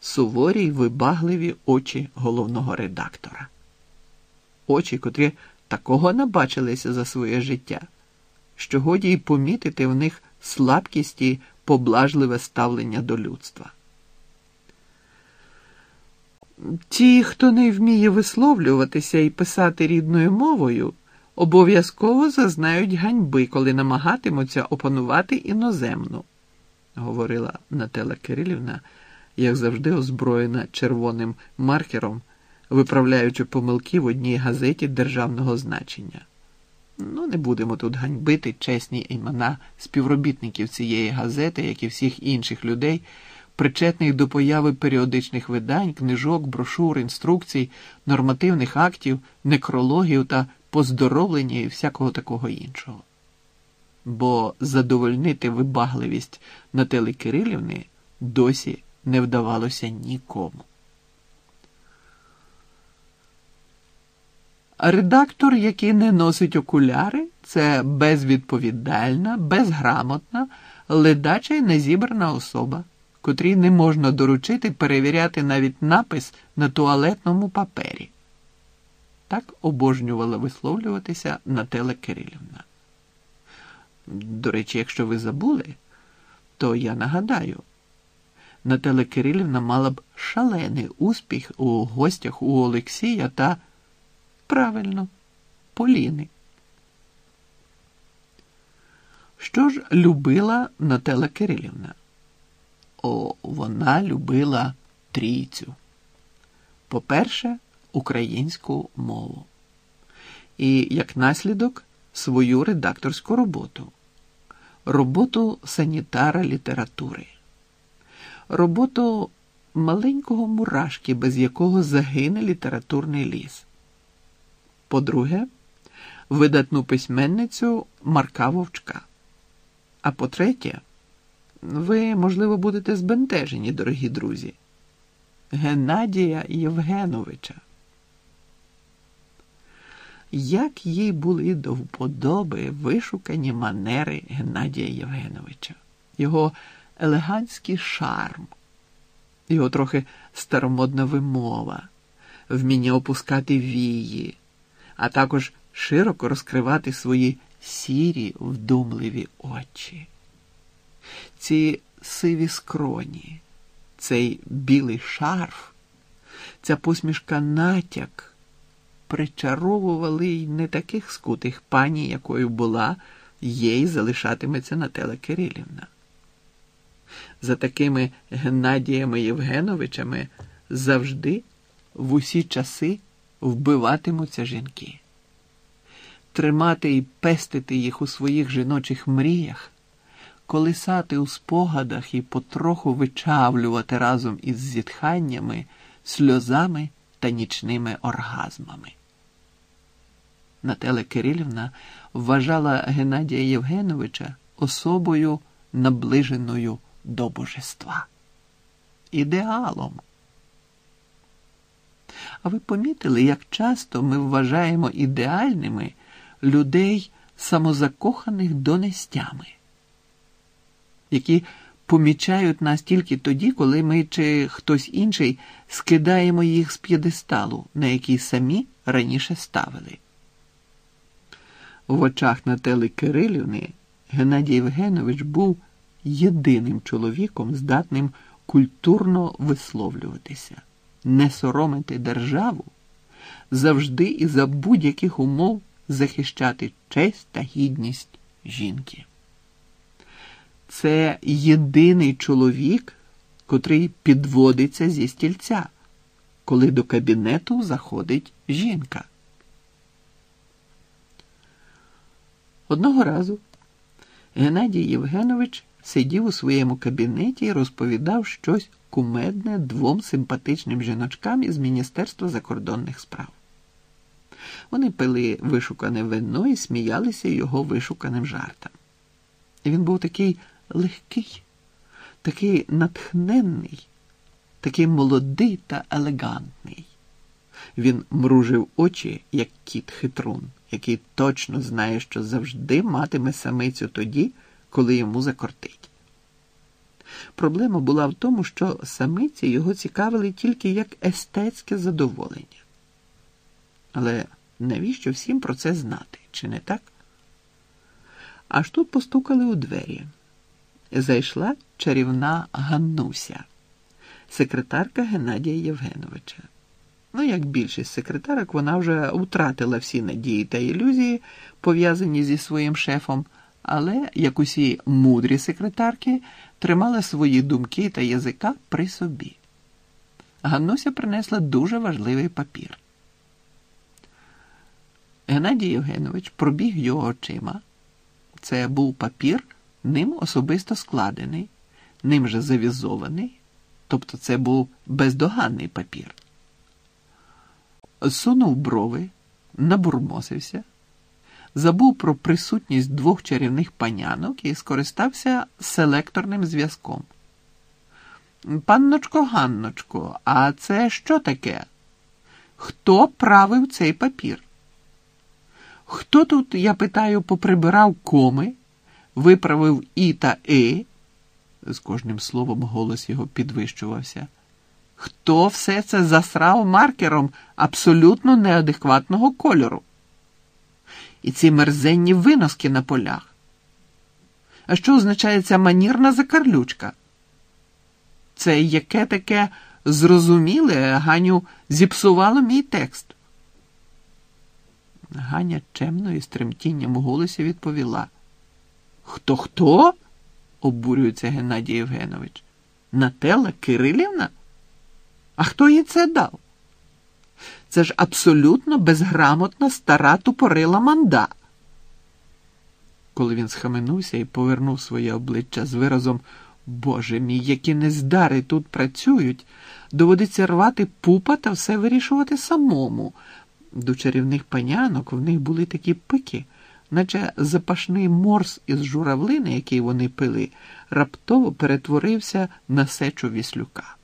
суворі й вибагливі очі головного редактора. Очі, котрі такого набачилися за своє життя, що годі й помітити в них слабкість і поблажливе ставлення до людства. Ті, хто не вміє висловлюватися і писати рідною мовою, обов'язково зазнають ганьби, коли намагатимуться опанувати іноземну, говорила Нателла Кирилівна, як завжди озброєна червоним маркером, виправляючи помилки в одній газеті державного значення. Ну, не будемо тут ганьбити чесні імена співробітників цієї газети, як і всіх інших людей, причетних до появи періодичних видань, книжок, брошур, інструкцій, нормативних актів, некрологів та поздоровлення і всякого такого іншого. Бо задовольнити вибагливість Натали Кирилівни досі не вдавалося нікому. Редактор, який не носить окуляри, це безвідповідальна, безграмотна, ледача й незібрана особа, котрій не можна доручити перевіряти навіть напис на туалетному папері. Так обожнювала висловлюватися Нателла Кирилівна. До речі, якщо ви забули, то я нагадаю, Нателла Кирилівна мала б шалений успіх у гостях у Олексія та правильно, Поліни. Що ж любила Нателла Кирилівна? О, вона любила трійцю. По-перше, українську мову. І, як наслідок, свою редакторську роботу, роботу санітара літератури, роботу маленького мурашки, без якого загине літературний ліс. По-друге, видатну письменницю Марка Вовчка. А по-третє, ви, можливо, будете збентежені, дорогі друзі, Геннадія Євгеновича. Як їй були до вподоби вишукані манери Геннадія Євгеновича, його елегантський шарм, його трохи старомодна вимова, вміння опускати вії, а також широко розкривати свої сірі, вдумливі очі. Ці сиві скроні, цей білий шарф, ця посмішка натяк причаровували й не таких скутих пані, якою була, їй залишатиметься Нателла Кирилівна. За такими Геннадіями Євгеновичами завжди в усі часи вбиватимуться жінки. Тримати і пестити їх у своїх жіночих мріях, колисати у спогадах і потроху вичавлювати разом із зітханнями, сльозами та нічними оргазмами. Нателя Кирилівна вважала Геннадія Євгеновича особою наближеною до божества, ідеалом. А ви помітили, як часто ми вважаємо ідеальними людей самозакоханих донестями, які помічають нас тільки тоді, коли ми чи хтось інший скидаємо їх з п'єдесталу, на який самі раніше ставили. В очах Нателли Кирилівни Геннадій Євгенович був єдиним чоловіком, здатним культурно висловлюватися, не соромити державу, завжди і за будь-яких умов захищати честь та гідність жінки. Це єдиний чоловік, котрий підводиться зі стільця, коли до кабінету заходить жінка. Одного разу Геннадій Євгенович сидів у своєму кабінеті і розповідав щось кумедне двом симпатичним жіночкам із Міністерства закордонних справ. Вони пили вишукане вино і сміялися його вишуканим жартам. Він був такий легкий, такий натхненний, такий молодий та елегантний. Він мружив очі, як кіт хитрун який точно знає, що завжди матиме самицю тоді, коли йому закортить. Проблема була в тому, що самиці його цікавили тільки як естетське задоволення. Але навіщо всім про це знати, чи не так? Аж тут постукали у двері. Зайшла чарівна Ганнуся, секретарка Геннадія Євгеновича. Ну, як більшість секретарок, вона вже втратила всі надії та ілюзії, пов'язані зі своїм шефом, але, як усі мудрі секретарки, тримала свої думки та язика при собі. Ганнуся принесла дуже важливий папір. Геннадій Євгенович пробіг його очима. Це був папір, ним особисто складений, ним же завізований, тобто це був бездоганний папір. Сунув брови, набурмосився, забув про присутність двох чарівних панянок і скористався селекторним зв'язком. Панночко Ганночко, а це що таке? Хто правив цей папір? Хто тут, я питаю, поприбирав коми, виправив і та и? З кожним словом голос його підвищувався. Хто все це засрав маркером абсолютно неадекватного кольору? І ці мерзенні виноски на полях. А що означає ця манірна закарлючка? Це яке таке зрозуміле, Ганю, зіпсувало мій текст. Ганя чемно і з тремтінням у голосі відповіла. Хто хто? обурюється Геннадій Євгенович. Нателла Кирилівна? А хто їй це дав? Це ж абсолютно безграмотна стара тупорила манда. Коли він схаменувся і повернув своє обличчя з виразом Боже мій, які нездари тут працюють, доводиться рвати пупа та все вирішувати самому. До чарівних панянок в них були такі пики, наче запашний морс із журавлини, який вони пили, раптово перетворився на сечу віслюка.